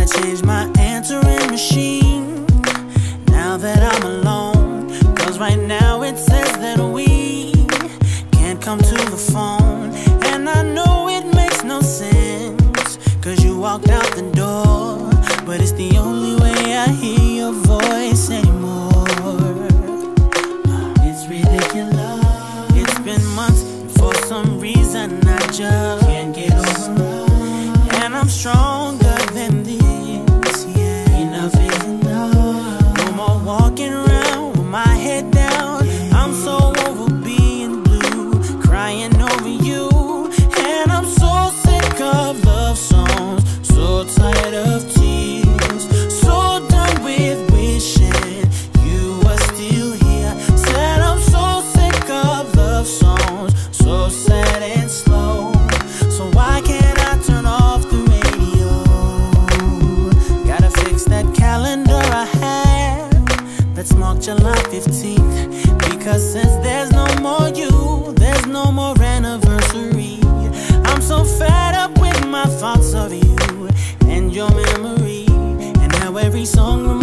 Gotta change my answering machine now that I'm alone. Cause right now it says that we can't come to the phone. And I know it makes no sense. Cause you walked out the door, but it's the only way I hear your voice anymore. It's ridiculous. It's been months, for some reason I just can't get over. And I'm stronger. July 15th. Because since there's no more you, there's no more anniversary. I'm so fed up with my thoughts of you and your memory. And now every song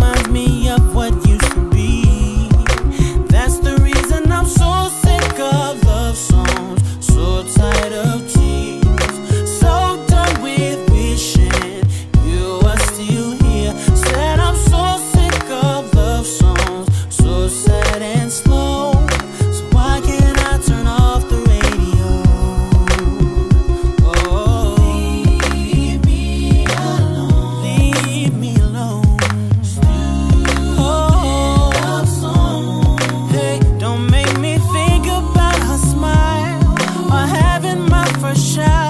fresh out.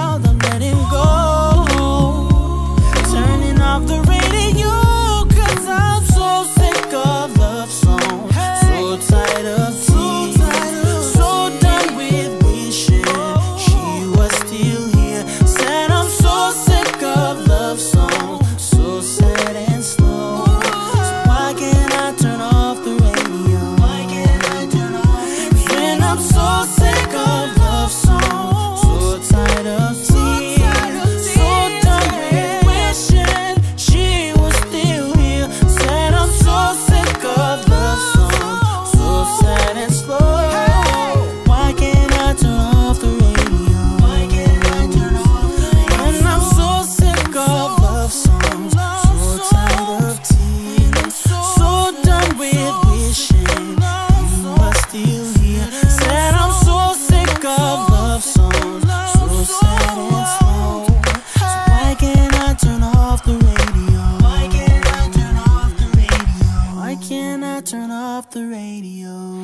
off the radio.